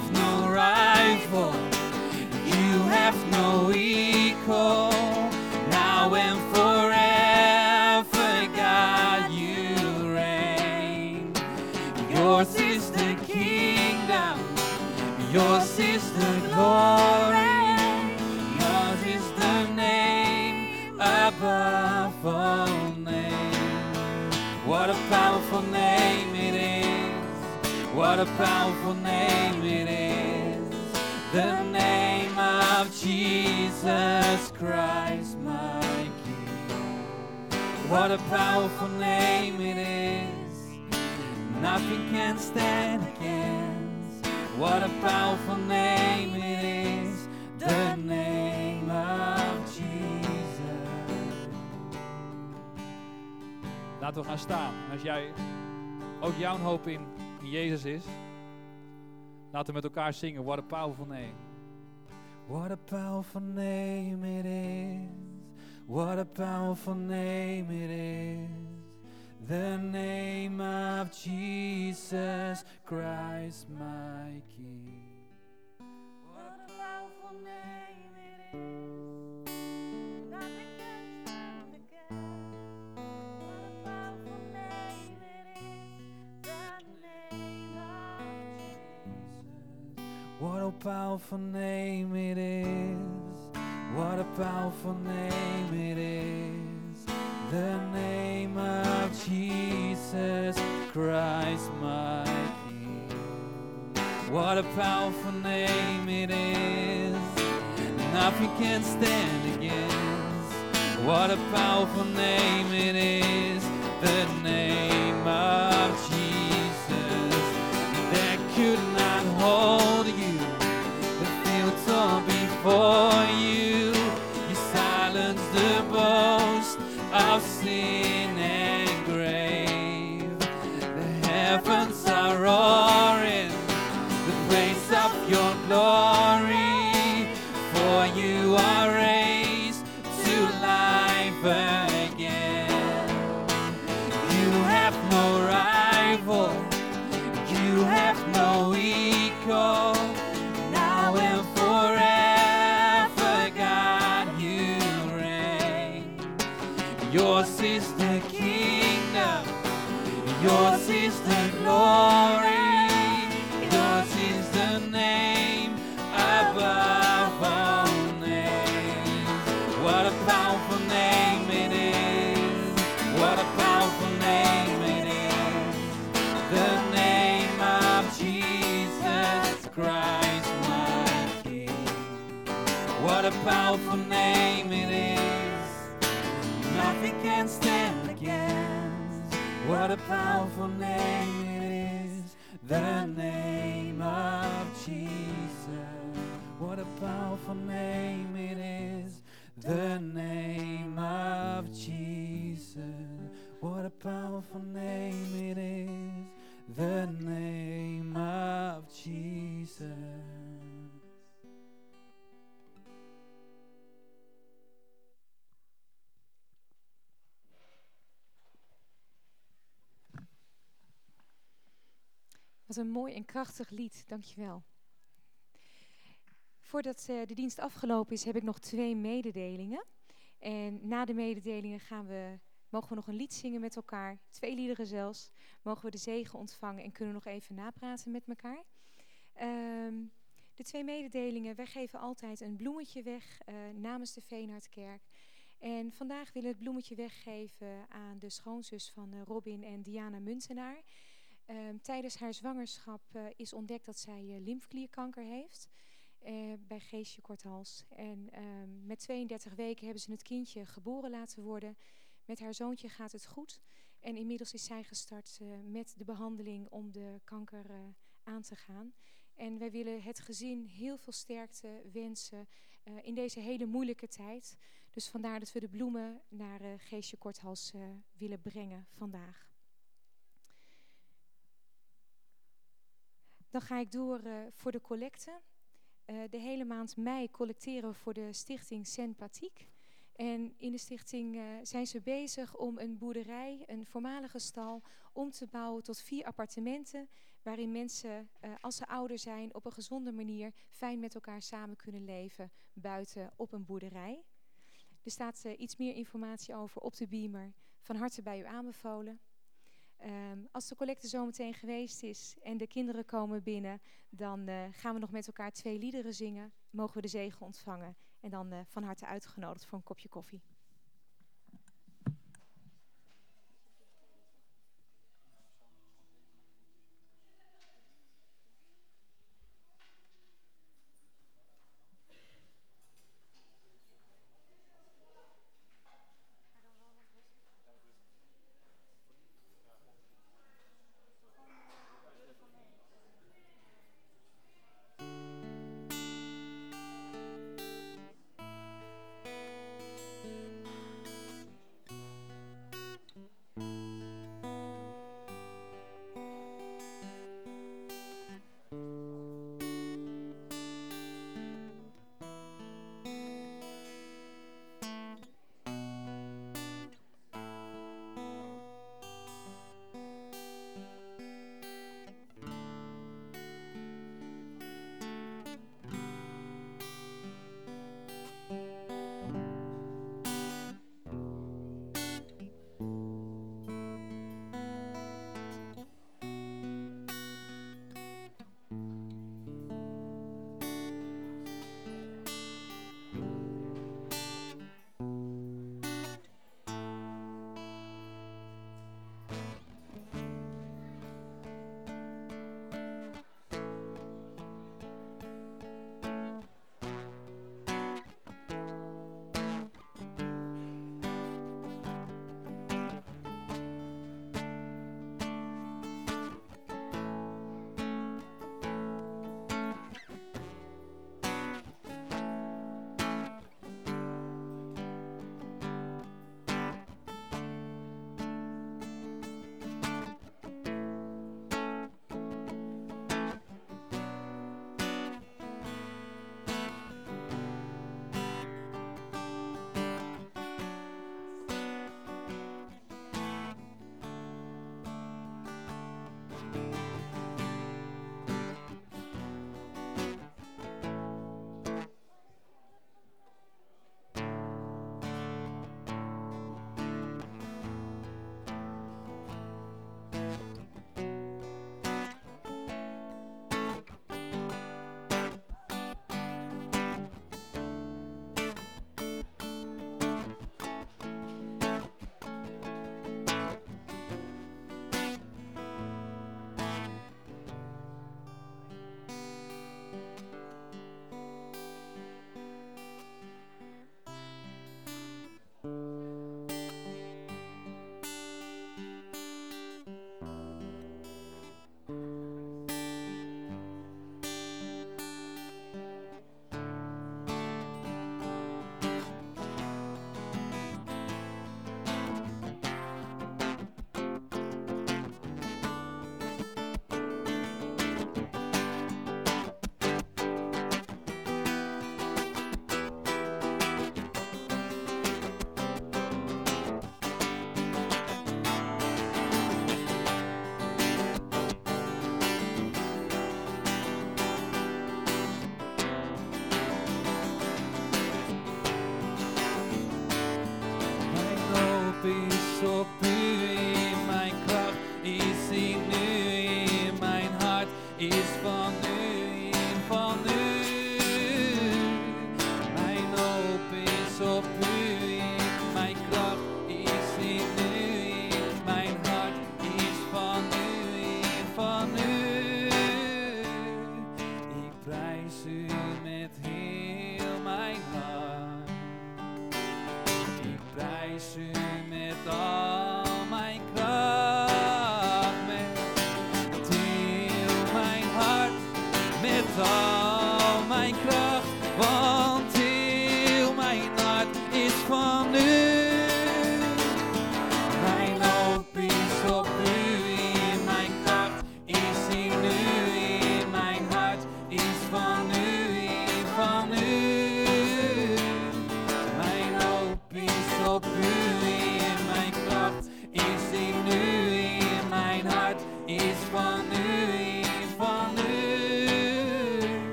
Have no rival, you have no equal. Now and forever, God, you reign. Yours is the kingdom, yours is the glory, yours is the name above all names. What a powerful name it is. What a powerful name. The name of Jesus Christ, my King. What a powerful name it is. Nothing can stand against. What a powerful name it is. The name of Jesus. Laten we gaan staan. Als jij ook jouw hoop in Jezus is, laten we met elkaar zingen. What a powerful name. What a powerful name it is. What a powerful name it is. The name of Jesus Christ, my King. What a powerful name What a powerful name it is. What a powerful name it is. The name of Jesus Christ, my King. What a powerful name it is. Nothing can stand against. What a powerful name it is. The name of Jesus for een mooi en krachtig lied, dankjewel. Voordat eh, de dienst afgelopen is, heb ik nog twee mededelingen. En na de mededelingen gaan we, mogen we nog een lied zingen met elkaar, twee liederen zelfs. Mogen we de zegen ontvangen en kunnen nog even napraten met elkaar. Ehm, de twee mededelingen, wij geven altijd een bloemetje weg eh, namens de Veenhardkerk. En vandaag willen we het bloemetje weggeven aan de schoonzus van eh, Robin en Diana Muntenaar. Ehm, tijdens haar zwangerschap eh, is ontdekt dat zij lymfklierkanker heeft eh, bij Geesje Korthals. En ehm, met 32 weken hebben ze het kindje geboren laten worden. Met haar zoontje gaat het goed. En inmiddels is zij gestart met de behandeling om de kanker aan te gaan. En wij willen het gezin heel veel sterkte wensen. in deze hele moeilijke tijd. Dus vandaar dat we de bloemen naar uh, Geestje Korthals uh, willen brengen vandaag. Dan ga ik door voor de collecte. de hele maand mei collecteren we voor de stichting Sympathiek. En in de stichting uh, zijn ze bezig om een boerderij, een voormalige stal, om te bouwen tot vier appartementen. Waarin mensen, als ze ouder zijn, op een gezonde manier fijn met elkaar samen kunnen leven buiten op een boerderij. Er staat iets meer informatie over op de beamer. Van harte bij u aanbevolen. Um, als de collecte zometeen geweest is en de kinderen komen binnen, dan gaan we nog met elkaar twee liederen zingen. Mogen we de zegen ontvangen. En dan uh, van harte uitgenodigd voor een kopje koffie.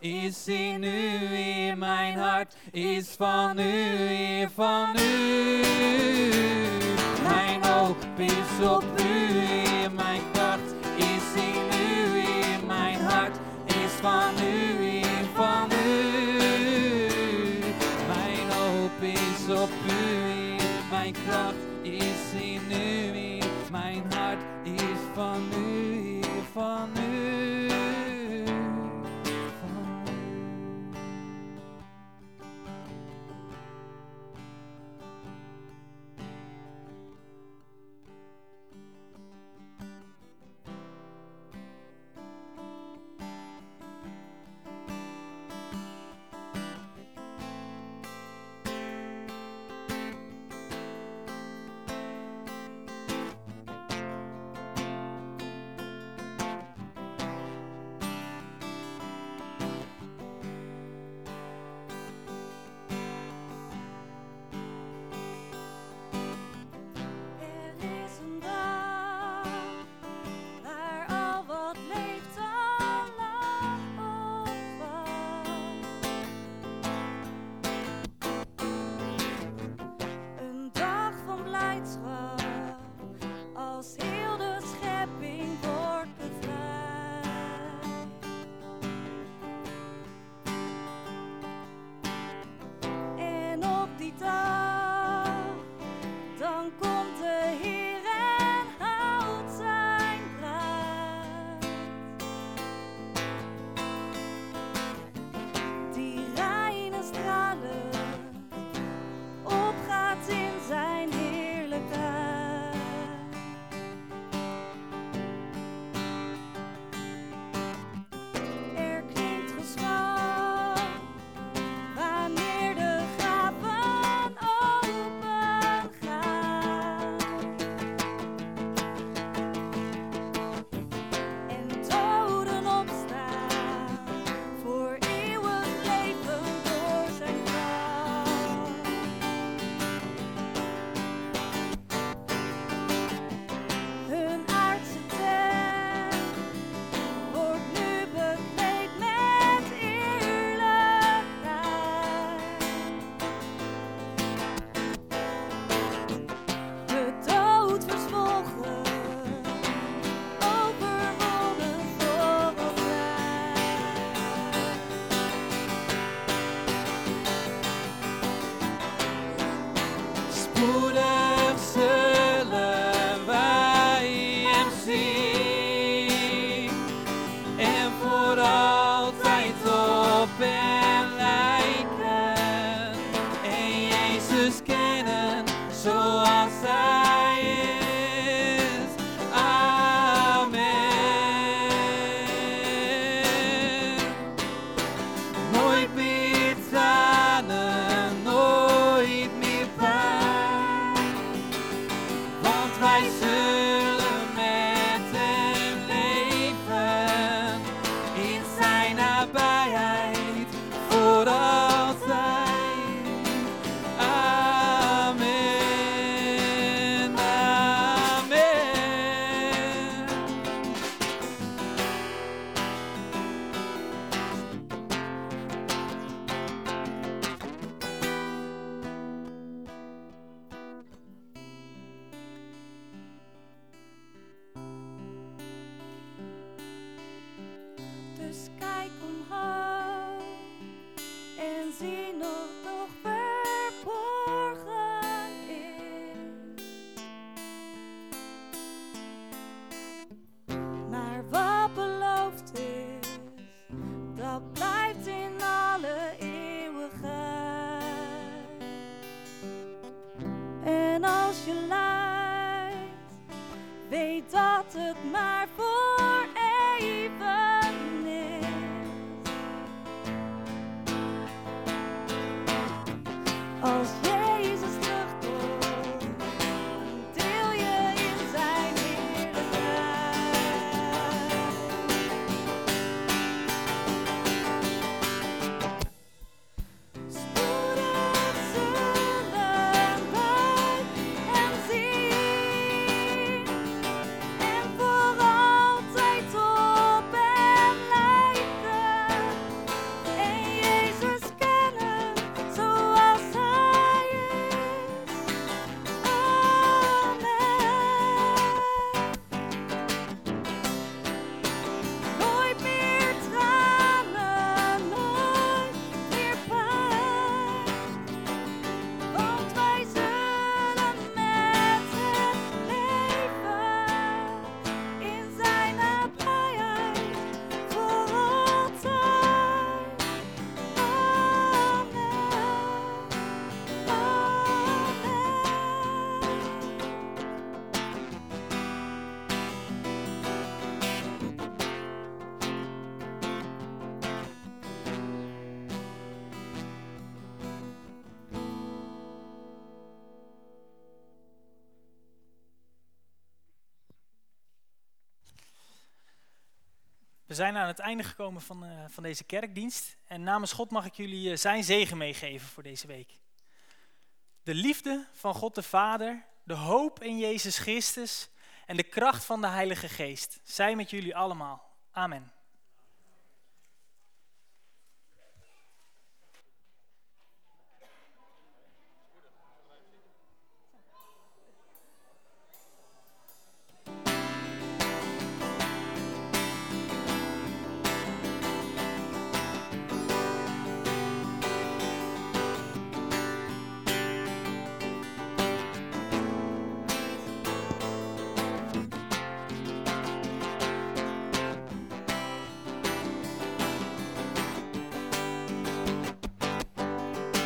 is in u, in mijn hart, is van u, weer van u. Mijn hoop is op u, weer mijn kracht, is in u, in mijn hart, is van u, weer van u. Mijn hoop is op u, weer mijn kracht, is in u, weer mijn hart, is van u, weer van u. zijn aan het einde gekomen van, uh, van deze kerkdienst. En namens God mag ik jullie uh, zijn zegen meegeven voor deze week. De liefde van God de Vader, de hoop in Jezus Christus en de kracht van de Heilige Geest. Zij met jullie allemaal. Amen.